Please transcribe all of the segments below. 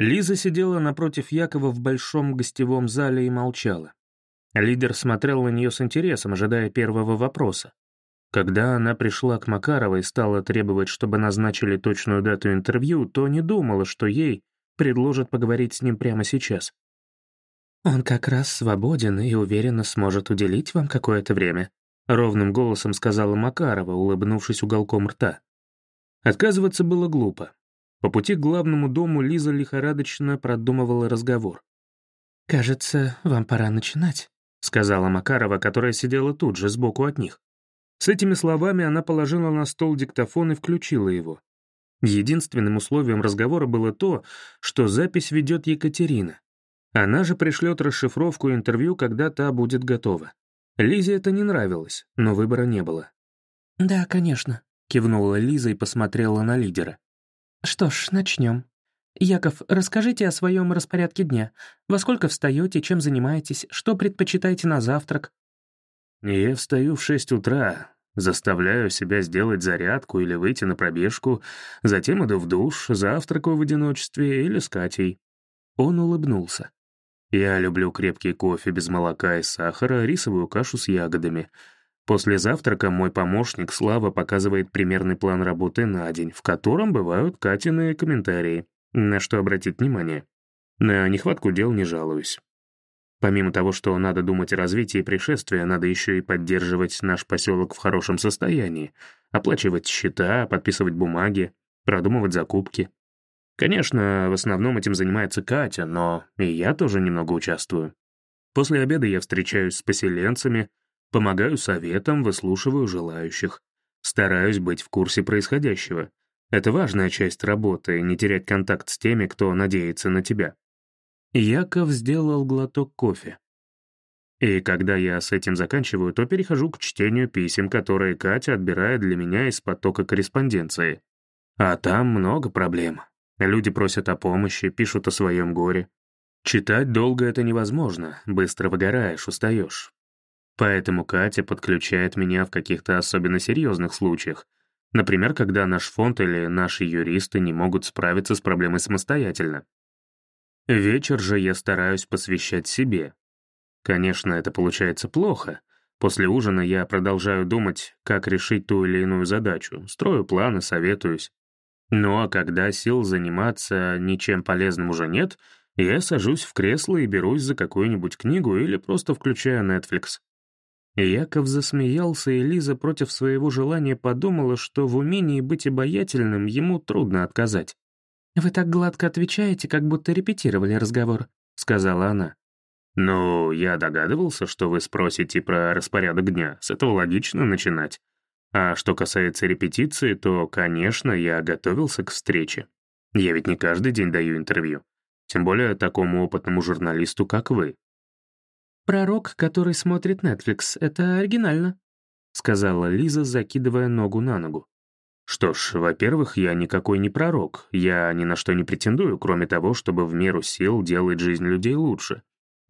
Лиза сидела напротив Якова в большом гостевом зале и молчала. Лидер смотрел на нее с интересом, ожидая первого вопроса. Когда она пришла к Макаровой и стала требовать, чтобы назначили точную дату интервью, то не думала, что ей предложат поговорить с ним прямо сейчас. «Он как раз свободен и уверенно сможет уделить вам какое-то время», ровным голосом сказала Макарова, улыбнувшись уголком рта. Отказываться было глупо. По пути к главному дому Лиза лихорадочно продумывала разговор. «Кажется, вам пора начинать», — сказала Макарова, которая сидела тут же, сбоку от них. С этими словами она положила на стол диктофон и включила его. Единственным условием разговора было то, что запись ведет Екатерина. Она же пришлет расшифровку интервью, когда та будет готова. Лизе это не нравилось, но выбора не было. «Да, конечно», — кивнула Лиза и посмотрела на лидера. «Что ж, начнем. Яков, расскажите о своем распорядке дня. Во сколько встаете, чем занимаетесь, что предпочитаете на завтрак?» «Я встаю в шесть утра, заставляю себя сделать зарядку или выйти на пробежку, затем иду в душ, завтракаю в одиночестве или с Катей». Он улыбнулся. «Я люблю крепкий кофе без молока и сахара, рисовую кашу с ягодами. После завтрака мой помощник Слава показывает примерный план работы на день, в котором бывают Катины комментарии, на что обратить внимание. На нехватку дел не жалуюсь. Помимо того, что надо думать о развитии пришествия, надо еще и поддерживать наш поселок в хорошем состоянии, оплачивать счета, подписывать бумаги, продумывать закупки. Конечно, в основном этим занимается Катя, но и я тоже немного участвую. После обеда я встречаюсь с поселенцами, помогаю советам, выслушиваю желающих. Стараюсь быть в курсе происходящего. Это важная часть работы — не терять контакт с теми, кто надеется на тебя. Яков сделал глоток кофе. И когда я с этим заканчиваю, то перехожу к чтению писем, которые Катя отбирает для меня из потока корреспонденции. А там много проблем. Люди просят о помощи, пишут о своем горе. Читать долго это невозможно, быстро выгораешь, устаешь. Поэтому Катя подключает меня в каких-то особенно серьезных случаях. Например, когда наш фонд или наши юристы не могут справиться с проблемой самостоятельно. Вечер же я стараюсь посвящать себе. Конечно, это получается плохо. После ужина я продолжаю думать, как решить ту или иную задачу, строю планы, советуюсь. Ну а когда сил заниматься ничем полезным уже нет, я сажусь в кресло и берусь за какую-нибудь книгу или просто включаю Netflix. Яков засмеялся, и Лиза против своего желания подумала, что в умении быть обаятельным ему трудно отказать. «Вы так гладко отвечаете, как будто репетировали разговор», — сказала она. «Ну, я догадывался, что вы спросите про распорядок дня. С этого логично начинать. А что касается репетиции, то, конечно, я готовился к встрече. Я ведь не каждый день даю интервью. Тем более такому опытному журналисту, как вы». «Пророк, который смотрит Netflix, это оригинально», — сказала Лиза, закидывая ногу на ногу. Что ж, во-первых, я никакой не пророк, я ни на что не претендую, кроме того, чтобы в меру сил делать жизнь людей лучше.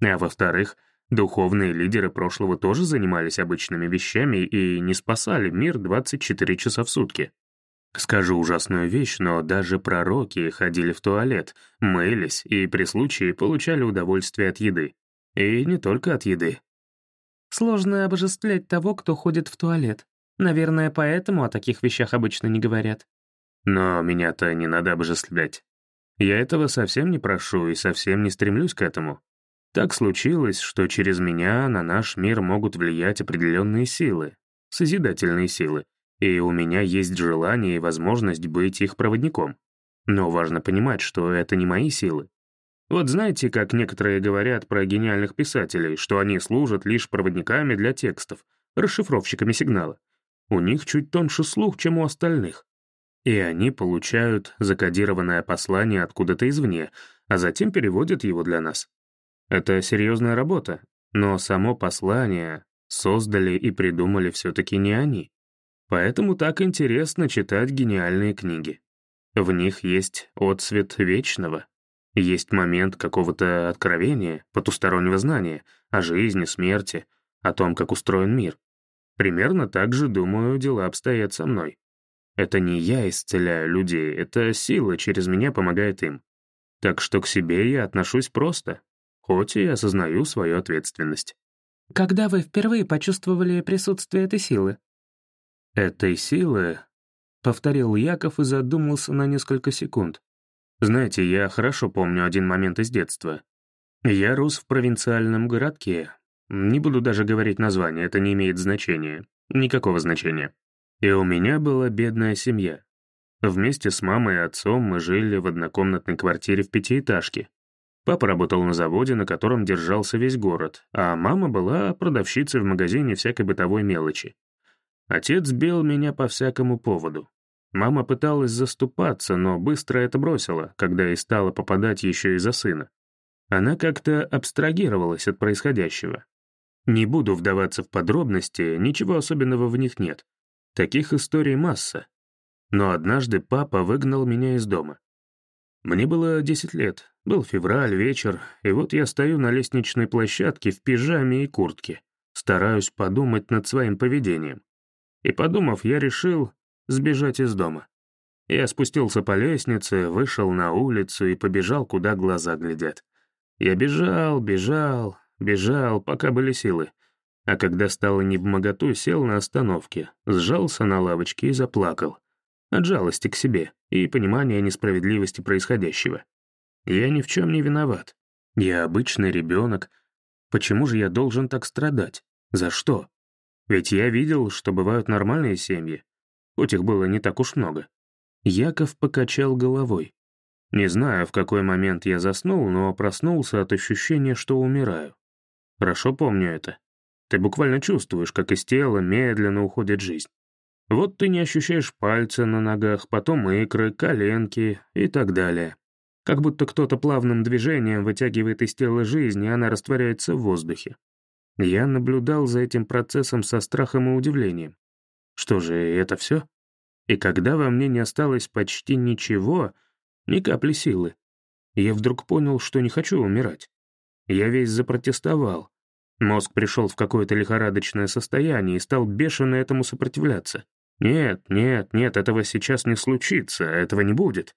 А во-вторых, духовные лидеры прошлого тоже занимались обычными вещами и не спасали мир 24 часа в сутки. Скажу ужасную вещь, но даже пророки ходили в туалет, мылись и при случае получали удовольствие от еды. И не только от еды. Сложно обожествлять того, кто ходит в туалет. Наверное, поэтому о таких вещах обычно не говорят. Но меня-то не надо обожествлять. Я этого совсем не прошу и совсем не стремлюсь к этому. Так случилось, что через меня на наш мир могут влиять определенные силы, созидательные силы, и у меня есть желание и возможность быть их проводником. Но важно понимать, что это не мои силы. Вот знаете, как некоторые говорят про гениальных писателей, что они служат лишь проводниками для текстов, расшифровщиками сигнала. У них чуть тоньше слух, чем у остальных. И они получают закодированное послание откуда-то извне, а затем переводят его для нас. Это серьезная работа, но само послание создали и придумали все-таки не они. Поэтому так интересно читать гениальные книги. В них есть отсвет вечного, есть момент какого-то откровения, потустороннего знания о жизни, смерти, о том, как устроен мир. Примерно так же, думаю, дела обстоят со мной. Это не я исцеляю людей, это сила через меня помогает им. Так что к себе я отношусь просто, хоть и осознаю свою ответственность. Когда вы впервые почувствовали присутствие этой силы? Этой силы, повторил Яков и задумался на несколько секунд. Знаете, я хорошо помню один момент из детства. Я рос в провинциальном городке. Не буду даже говорить название, это не имеет значения. Никакого значения. И у меня была бедная семья. Вместе с мамой и отцом мы жили в однокомнатной квартире в пятиэтажке. Папа работал на заводе, на котором держался весь город, а мама была продавщицей в магазине всякой бытовой мелочи. Отец бил меня по всякому поводу. Мама пыталась заступаться, но быстро это бросила, когда и стала попадать еще и за сына. Она как-то абстрагировалась от происходящего. Не буду вдаваться в подробности, ничего особенного в них нет. Таких историй масса. Но однажды папа выгнал меня из дома. Мне было 10 лет, был февраль, вечер, и вот я стою на лестничной площадке в пижаме и куртке, стараюсь подумать над своим поведением. И подумав, я решил сбежать из дома. Я спустился по лестнице, вышел на улицу и побежал, куда глаза глядят. Я бежал, бежал, бежал, пока были силы. А когда стало невмоготу, сел на остановке, сжался на лавочке и заплакал. От жалости к себе и понимания несправедливости происходящего. Я ни в чем не виноват. Я обычный ребенок. Почему же я должен так страдать? За что? Ведь я видел, что бывают нормальные семьи. Хоть их было не так уж много. Яков покачал головой. Не знаю, в какой момент я заснул, но проснулся от ощущения, что умираю. Хорошо помню это. Ты буквально чувствуешь, как из тела медленно уходит жизнь. Вот ты не ощущаешь пальцы на ногах, потом икры, коленки и так далее. Как будто кто-то плавным движением вытягивает из тела жизнь, и она растворяется в воздухе. Я наблюдал за этим процессом со страхом и удивлением. Что же, это все? И когда во мне не осталось почти ничего, ни капли силы, я вдруг понял, что не хочу умирать. Я весь запротестовал. Мозг пришел в какое-то лихорадочное состояние и стал бешено этому сопротивляться. Нет, нет, нет, этого сейчас не случится, этого не будет.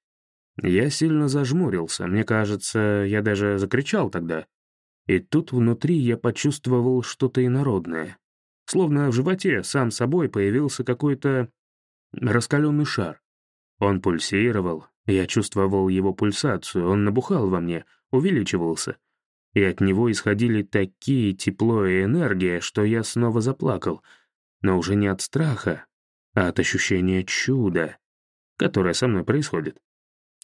Я сильно зажмурился, мне кажется, я даже закричал тогда. И тут внутри я почувствовал что-то инородное. Словно в животе сам собой появился какой-то раскаленный шар. Он пульсировал, я чувствовал его пульсацию, он набухал во мне, увеличивался. И от него исходили такие тепло и энергия, что я снова заплакал. Но уже не от страха, а от ощущения чуда, которое со мной происходит.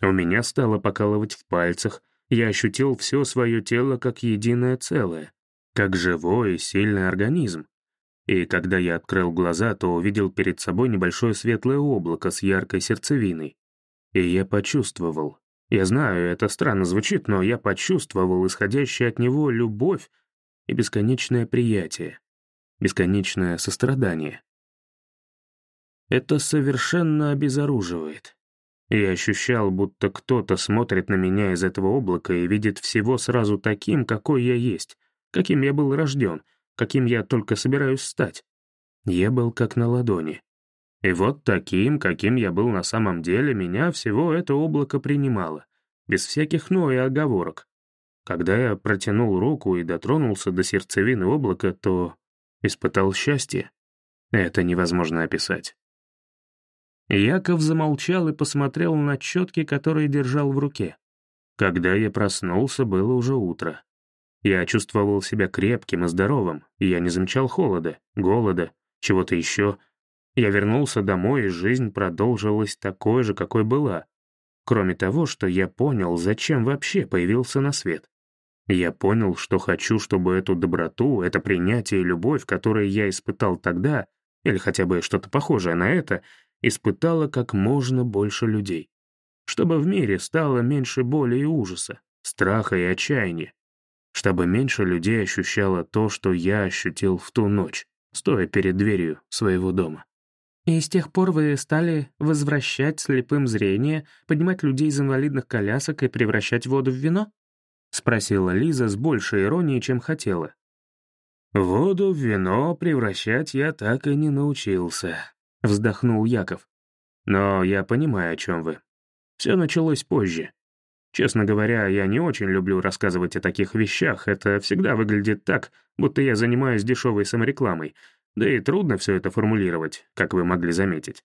У меня стало покалывать в пальцах, я ощутил все свое тело как единое целое, как живой и сильный организм. И когда я открыл глаза, то увидел перед собой небольшое светлое облако с яркой сердцевиной. И я почувствовал. Я знаю, это странно звучит, но я почувствовал исходящее от него любовь и бесконечное приятие, бесконечное сострадание. Это совершенно обезоруживает. Я ощущал, будто кто-то смотрит на меня из этого облака и видит всего сразу таким, какой я есть, каким я был рожден, каким я только собираюсь стать. Я был как на ладони. И вот таким, каким я был на самом деле, меня всего это облако принимало, без всяких «но» и оговорок. Когда я протянул руку и дотронулся до сердцевины облака, то испытал счастье. Это невозможно описать. Яков замолчал и посмотрел на четки, которые держал в руке. Когда я проснулся, было уже утро. Я чувствовал себя крепким и здоровым, и я не замечал холода, голода, чего-то еще. Я вернулся домой, и жизнь продолжилась такой же, какой была. Кроме того, что я понял, зачем вообще появился на свет. Я понял, что хочу, чтобы эту доброту, это принятие и любовь, которые я испытал тогда, или хотя бы что-то похожее на это, испытало как можно больше людей. Чтобы в мире стало меньше боли и ужаса, страха и отчаяния. Чтобы меньше людей ощущало то, что я ощутил в ту ночь, стоя перед дверью своего дома. «И с тех пор вы стали возвращать слепым зрение, поднимать людей из инвалидных колясок и превращать воду в вино?» — спросила Лиза с большей иронией, чем хотела. «Воду в вино превращать я так и не научился», — вздохнул Яков. «Но я понимаю, о чем вы. Все началось позже. Честно говоря, я не очень люблю рассказывать о таких вещах, это всегда выглядит так, будто я занимаюсь дешевой саморекламой, да и трудно все это формулировать, как вы могли заметить.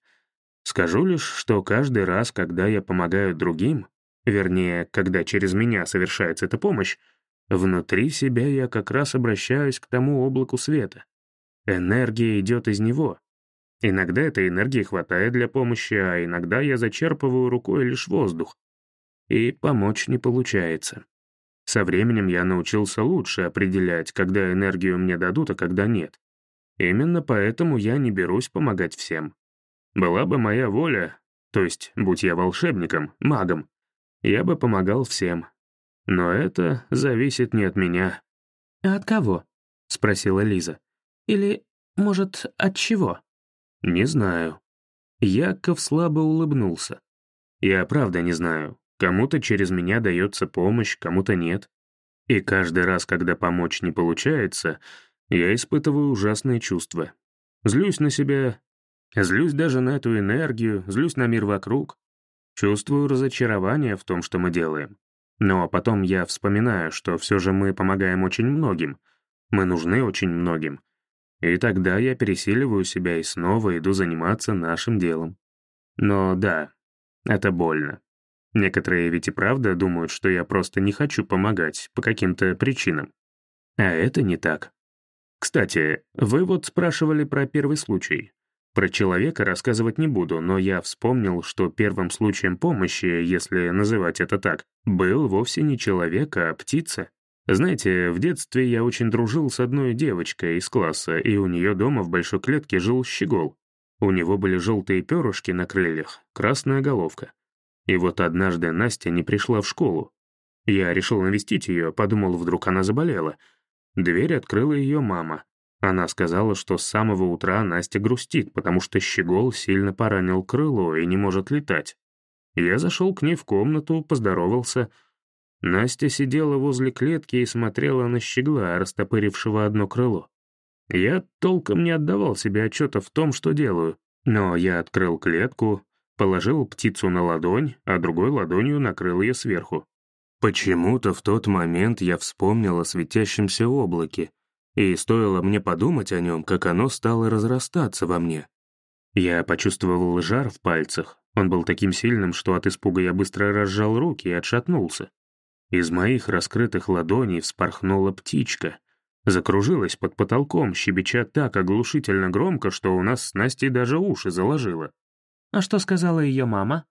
Скажу лишь, что каждый раз, когда я помогаю другим, вернее, когда через меня совершается эта помощь, внутри себя я как раз обращаюсь к тому облаку света. Энергия идет из него. Иногда этой энергии хватает для помощи, а иногда я зачерпываю рукой лишь воздух. И помочь не получается. Со временем я научился лучше определять, когда энергию мне дадут, а когда нет. Именно поэтому я не берусь помогать всем. Была бы моя воля, то есть, будь я волшебником, магом, я бы помогал всем. Но это зависит не от меня. «А от кого?» — спросила Лиза. «Или, может, от чего?» «Не знаю». Яков слабо улыбнулся. «Я правда не знаю. Кому-то через меня дается помощь, кому-то нет. И каждый раз, когда помочь не получается, я испытываю ужасные чувства. Злюсь на себя Злюсь даже на эту энергию, злюсь на мир вокруг. Чувствую разочарование в том, что мы делаем. Но потом я вспоминаю, что все же мы помогаем очень многим. Мы нужны очень многим. И тогда я пересиливаю себя и снова иду заниматься нашим делом. Но да, это больно. Некоторые ведь и правда думают, что я просто не хочу помогать по каким-то причинам. А это не так. Кстати, вы вот спрашивали про первый случай. Про человека рассказывать не буду, но я вспомнил, что первым случаем помощи, если называть это так, был вовсе не человек, а птица. Знаете, в детстве я очень дружил с одной девочкой из класса, и у нее дома в большой клетке жил щегол. У него были желтые перышки на крыльях, красная головка. И вот однажды Настя не пришла в школу. Я решил навестить ее, подумал, вдруг она заболела. Дверь открыла ее мама. Она сказала, что с самого утра Настя грустит, потому что щегол сильно поранил крыло и не может летать. Я зашел к ней в комнату, поздоровался. Настя сидела возле клетки и смотрела на щегла, растопырившего одно крыло. Я толком не отдавал себе отчета в том, что делаю, но я открыл клетку, положил птицу на ладонь, а другой ладонью накрыл ее сверху. Почему-то в тот момент я вспомнил о светящемся облаке, и стоило мне подумать о нем, как оно стало разрастаться во мне. Я почувствовал жар в пальцах. Он был таким сильным, что от испуга я быстро разжал руки и отшатнулся. Из моих раскрытых ладоней вспорхнула птичка. Закружилась под потолком, щебеча так оглушительно громко, что у нас с Настей даже уши заложило. «А что сказала ее мама?»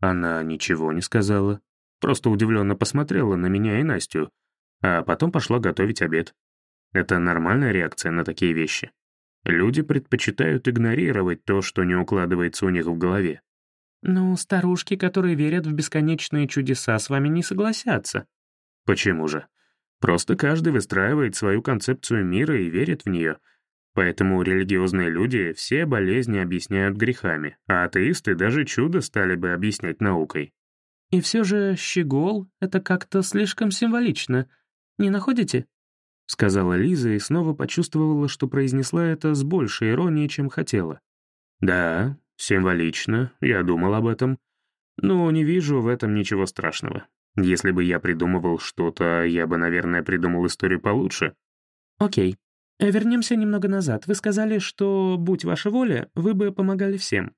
Она ничего не сказала. Просто удивленно посмотрела на меня и Настю, а потом пошла готовить обед. Это нормальная реакция на такие вещи. Люди предпочитают игнорировать то, что не укладывается у них в голове. «Ну, старушки, которые верят в бесконечные чудеса, с вами не согласятся». «Почему же? Просто каждый выстраивает свою концепцию мира и верит в нее. Поэтому религиозные люди все болезни объясняют грехами, а атеисты даже чудо стали бы объяснять наукой». «И все же щегол — это как-то слишком символично. Не находите?» — сказала Лиза и снова почувствовала, что произнесла это с большей иронией, чем хотела. «Да, символично, я думал об этом. Но не вижу в этом ничего страшного. Если бы я придумывал что-то, я бы, наверное, придумал историю получше». «Окей. Вернемся немного назад. Вы сказали, что, будь ваша воля, вы бы помогали всем.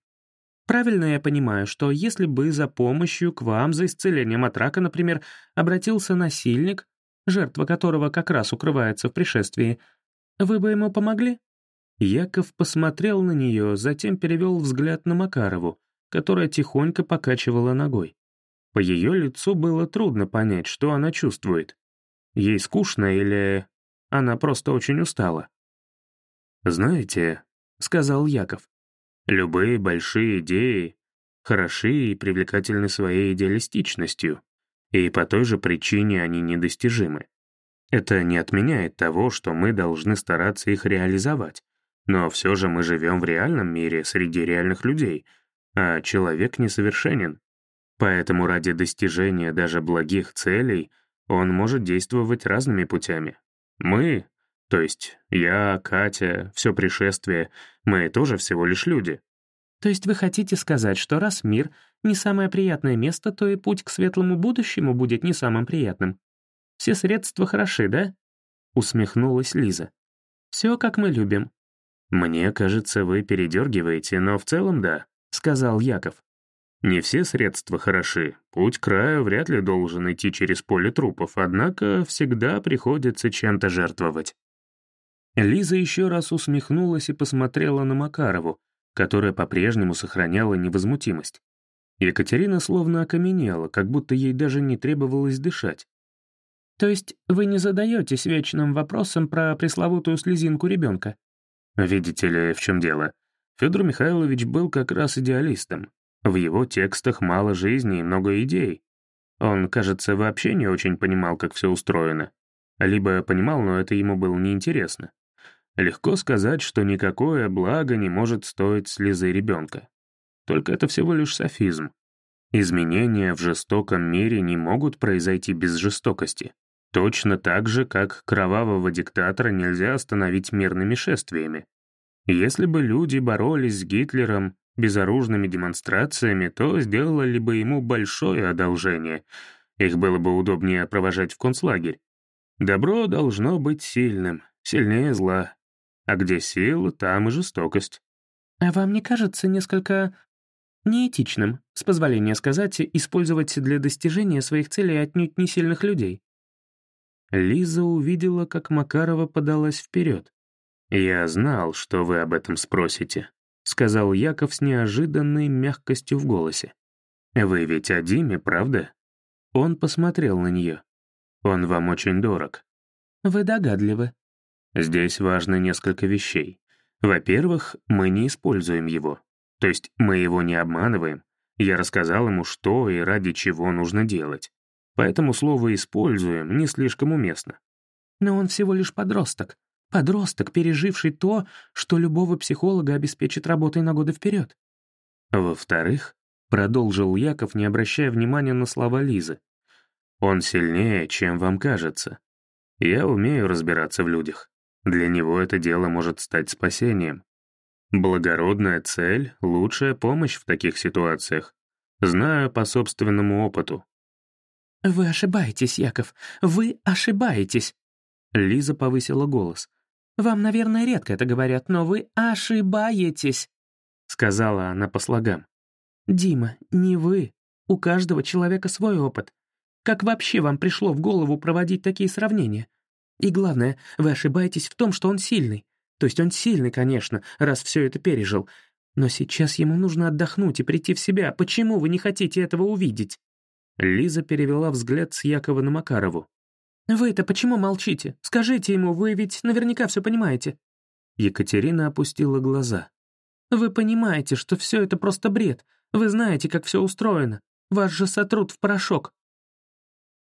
Правильно я понимаю, что если бы за помощью к вам, за исцелением от рака, например, обратился насильник, жертва которого как раз укрывается в пришествии, вы бы ему помогли?» Яков посмотрел на нее, затем перевел взгляд на Макарову, которая тихонько покачивала ногой. По ее лицу было трудно понять, что она чувствует. Ей скучно или она просто очень устала. «Знаете», — сказал Яков, — «любые большие идеи хороши и привлекательны своей идеалистичностью и по той же причине они недостижимы. Это не отменяет того, что мы должны стараться их реализовать, но все же мы живем в реальном мире среди реальных людей, а человек несовершенен. Поэтому ради достижения даже благих целей он может действовать разными путями. Мы, то есть я, Катя, все пришествие, мы тоже всего лишь люди. То есть вы хотите сказать, что раз мир не самое приятное место, то и путь к светлому будущему будет не самым приятным. Все средства хороши, да?» — усмехнулась Лиза. «Все, как мы любим». «Мне кажется, вы передергиваете, но в целом да», — сказал Яков. «Не все средства хороши. Путь к краю вряд ли должен идти через поле трупов, однако всегда приходится чем-то жертвовать». Лиза еще раз усмехнулась и посмотрела на Макарову, которая по-прежнему сохраняла невозмутимость. Екатерина словно окаменела, как будто ей даже не требовалось дышать. «То есть вы не задаетесь вечным вопросом про пресловутую слезинку ребенка?» «Видите ли, в чем дело? Федор Михайлович был как раз идеалистом. В его текстах мало жизни и много идей. Он, кажется, вообще не очень понимал, как все устроено. Либо понимал, но это ему было неинтересно. Легко сказать, что никакое благо не может стоить слезы ребенка. Только это всего лишь софизм. Изменения в жестоком мире не могут произойти без жестокости. Точно так же, как кровавого диктатора нельзя остановить мирными шествиями. Если бы люди боролись с Гитлером безоружными демонстрациями, то сделали бы ему большое одолжение. Их было бы удобнее провожать в концлагерь. Добро должно быть сильным, сильнее зла. А где сила, там и жестокость. А вам не кажется несколько неэтичным, с позволения сказать, использовать для достижения своих целей отнюдь не сильных людей? Лиза увидела, как Макарова подалась вперед. «Я знал, что вы об этом спросите», — сказал Яков с неожиданной мягкостью в голосе. «Вы ведь о Диме, правда?» Он посмотрел на нее. «Он вам очень дорог». «Вы догадливы», Здесь важно несколько вещей. Во-первых, мы не используем его. То есть мы его не обманываем. Я рассказал ему, что и ради чего нужно делать. Поэтому слово «используем» не слишком уместно. Но он всего лишь подросток. Подросток, переживший то, что любого психолога обеспечит работой на годы вперед. Во-вторых, продолжил Яков, не обращая внимания на слова Лизы, он сильнее, чем вам кажется. Я умею разбираться в людях. Для него это дело может стать спасением. Благородная цель — лучшая помощь в таких ситуациях. Знаю по собственному опыту. «Вы ошибаетесь, Яков, вы ошибаетесь!» Лиза повысила голос. «Вам, наверное, редко это говорят, но вы ошибаетесь!» Сказала она по слогам. «Дима, не вы. У каждого человека свой опыт. Как вообще вам пришло в голову проводить такие сравнения? И главное, вы ошибаетесь в том, что он сильный. То есть он сильный, конечно, раз все это пережил. Но сейчас ему нужно отдохнуть и прийти в себя. Почему вы не хотите этого увидеть?» Лиза перевела взгляд с Якова на Макарову. «Вы-то почему молчите? Скажите ему, вы ведь наверняка все понимаете». Екатерина опустила глаза. «Вы понимаете, что все это просто бред. Вы знаете, как все устроено. Вас же сотрут в порошок.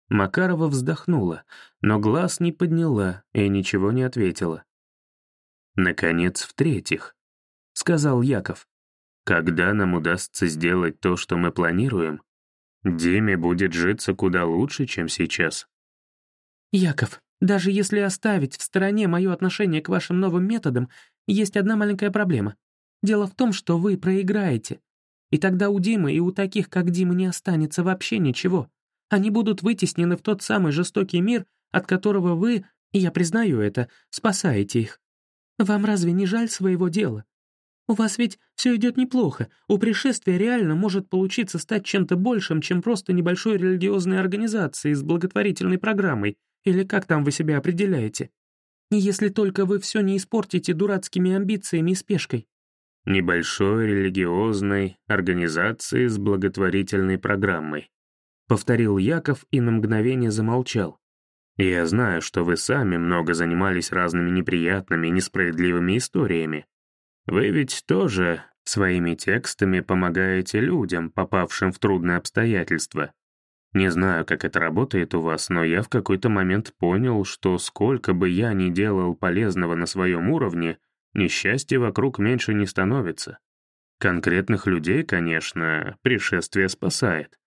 Макарова вздохнула, но глаз не подняла и ничего не ответила. «Наконец, в-третьих», — сказал Яков, «когда нам удастся сделать то, что мы планируем, Диме будет житься куда лучше, чем сейчас». «Яков, даже если оставить в стороне мое отношение к вашим новым методам, есть одна маленькая проблема. Дело в том, что вы проиграете. И тогда у Димы и у таких, как Дима, не останется вообще ничего. Они будут вытеснены в тот самый жестокий мир, от которого вы, и я признаю это, спасаете их. Вам разве не жаль своего дела? У вас ведь все идет неплохо. У пришествия реально может получиться стать чем-то большим, чем просто небольшой религиозной организацией с благотворительной программой, или как там вы себя определяете. Если только вы все не испортите дурацкими амбициями и спешкой. Небольшой религиозной организации с благотворительной программой. — повторил Яков и на мгновение замолчал. «Я знаю, что вы сами много занимались разными неприятными и несправедливыми историями. Вы ведь тоже своими текстами помогаете людям, попавшим в трудные обстоятельства. Не знаю, как это работает у вас, но я в какой-то момент понял, что сколько бы я ни делал полезного на своем уровне, несчастья вокруг меньше не становится. Конкретных людей, конечно, пришествие спасает.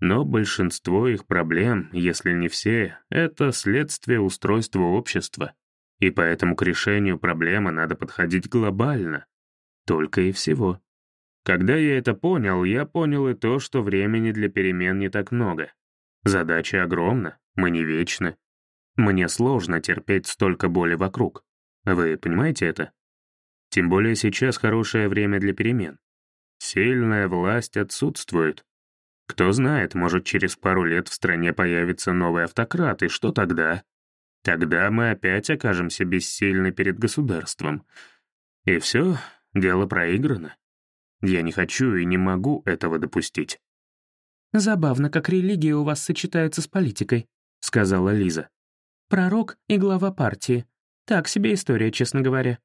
Но большинство их проблем, если не все, это следствие устройства общества. И поэтому к решению проблемы надо подходить глобально. Только и всего. Когда я это понял, я понял и то, что времени для перемен не так много. Задача огромна, мы не вечны. Мне сложно терпеть столько боли вокруг. Вы понимаете это? Тем более сейчас хорошее время для перемен. Сильная власть отсутствует. Кто знает, может, через пару лет в стране появится новый автократ, и что тогда? Тогда мы опять окажемся бессильны перед государством. И все, дело проиграно. Я не хочу и не могу этого допустить. «Забавно, как религия у вас сочетается с политикой», — сказала Лиза. «Пророк и глава партии. Так себе история, честно говоря».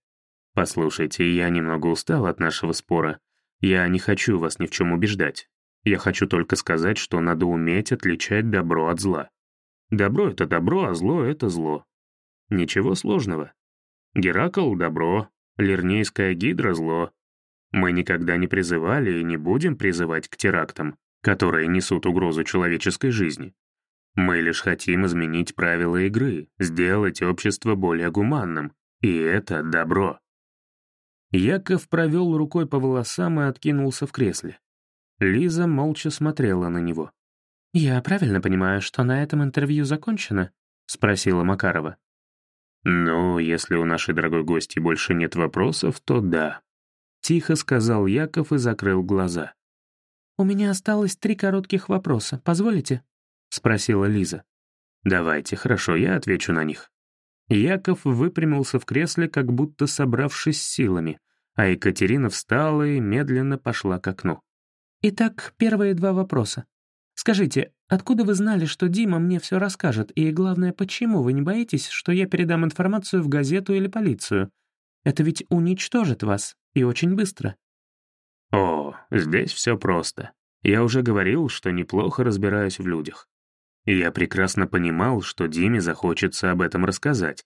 «Послушайте, я немного устал от нашего спора. Я не хочу вас ни в чем убеждать. Я хочу только сказать, что надо уметь отличать добро от зла. Добро — это добро, а зло — это зло. Ничего сложного. Геракл — добро, Лирнейская гидра — зло. Мы никогда не призывали и не будем призывать к терактам, которые несут угрозу человеческой жизни. Мы лишь хотим изменить правила игры, сделать общество более гуманным, и это добро. Яков провел рукой по волосам и откинулся в кресле. Лиза молча смотрела на него. «Я правильно понимаю, что на этом интервью закончено?» — спросила Макарова. «Ну, если у нашей дорогой гости больше нет вопросов, то да», — тихо сказал Яков и закрыл глаза. «У меня осталось три коротких вопроса, позволите?» — спросила Лиза. «Давайте, хорошо, я отвечу на них». Яков выпрямился в кресле, как будто собравшись силами, а Екатерина встала и медленно пошла к окну. «Итак, первые два вопроса. Скажите, откуда вы знали, что Дима мне все расскажет, и, главное, почему вы не боитесь, что я передам информацию в газету или полицию? Это ведь уничтожит вас, и очень быстро». «О, здесь все просто. Я уже говорил, что неплохо разбираюсь в людях. И я прекрасно понимал, что Диме захочется об этом рассказать.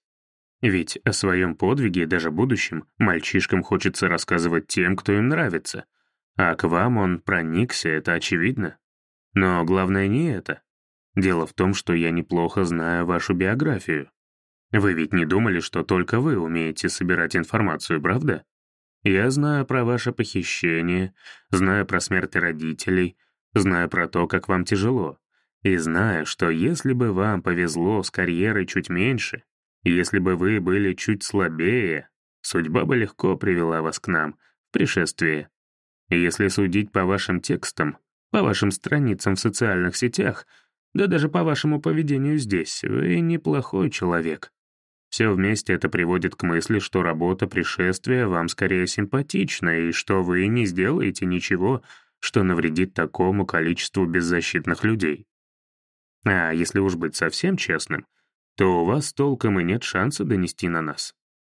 Ведь о своем подвиге, даже будущем, мальчишкам хочется рассказывать тем, кто им нравится. А к вам он проникся, это очевидно. Но главное не это. Дело в том, что я неплохо знаю вашу биографию. Вы ведь не думали, что только вы умеете собирать информацию, правда? Я знаю про ваше похищение, знаю про смерть родителей, знаю про то, как вам тяжело. И знаю, что если бы вам повезло с карьерой чуть меньше, если бы вы были чуть слабее, судьба бы легко привела вас к нам, в пришествие. Если судить по вашим текстам, по вашим страницам в социальных сетях, да даже по вашему поведению здесь, вы неплохой человек. Все вместе это приводит к мысли, что работа пришествия вам скорее симпатична, и что вы не сделаете ничего, что навредит такому количеству беззащитных людей. А если уж быть совсем честным, то у вас толком и нет шанса донести на нас.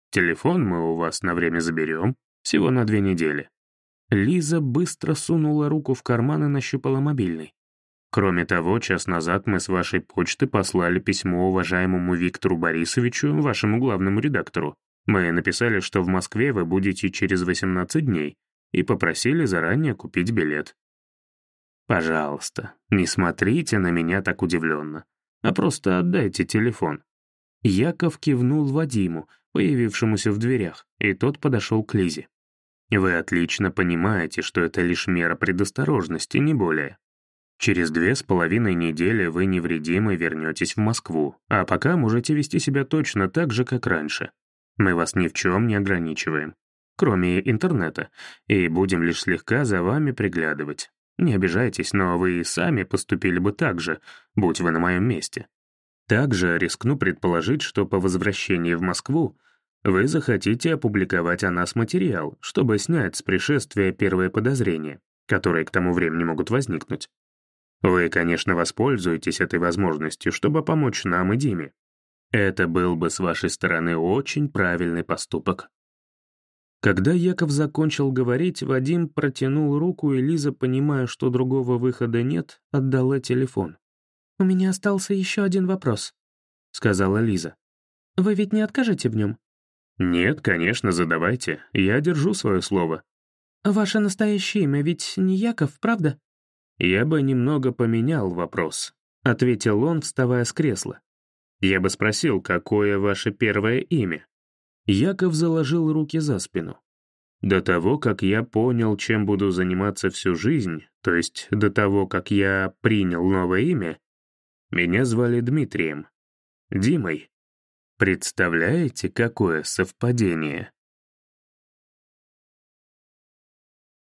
Телефон мы у вас на время заберем, всего на две недели. Лиза быстро сунула руку в карман и нащупала мобильный. Кроме того, час назад мы с вашей почты послали письмо уважаемому Виктору Борисовичу, вашему главному редактору. Мы написали, что в Москве вы будете через 18 дней, и попросили заранее купить билет. Пожалуйста, не смотрите на меня так удивленно, а просто отдайте телефон. Яков кивнул Вадиму, появившемуся в дверях, и тот подошел к Лизе. Вы отлично понимаете, что это лишь мера предосторожности, не более. Через две с половиной недели вы невредимы вернетесь в Москву, а пока можете вести себя точно так же, как раньше. Мы вас ни в чем не ограничиваем, кроме интернета, и будем лишь слегка за вами приглядывать. Не обижайтесь, но вы и сами поступили бы так же, будь вы на моем месте. Также рискну предположить, что по возвращении в Москву вы захотите опубликовать о нас материал, чтобы снять с пришествия первые подозрения, которые к тому времени могут возникнуть. Вы, конечно, воспользуетесь этой возможностью, чтобы помочь нам и Диме. Это был бы с вашей стороны очень правильный поступок. Когда Яков закончил говорить, Вадим протянул руку, и Лиза, понимая, что другого выхода нет, отдала телефон. «У меня остался еще один вопрос», — сказала Лиза. «Вы ведь не откажете в нем?» «Нет, конечно, задавайте. Я держу свое слово». «Ваше настоящее имя ведь не Яков, правда?» «Я бы немного поменял вопрос», — ответил он, вставая с кресла. «Я бы спросил, какое ваше первое имя?» Яков заложил руки за спину. До того, как я понял, чем буду заниматься всю жизнь, то есть до того, как я принял новое имя, меня звали Дмитрием. Димой. Представляете, какое совпадение?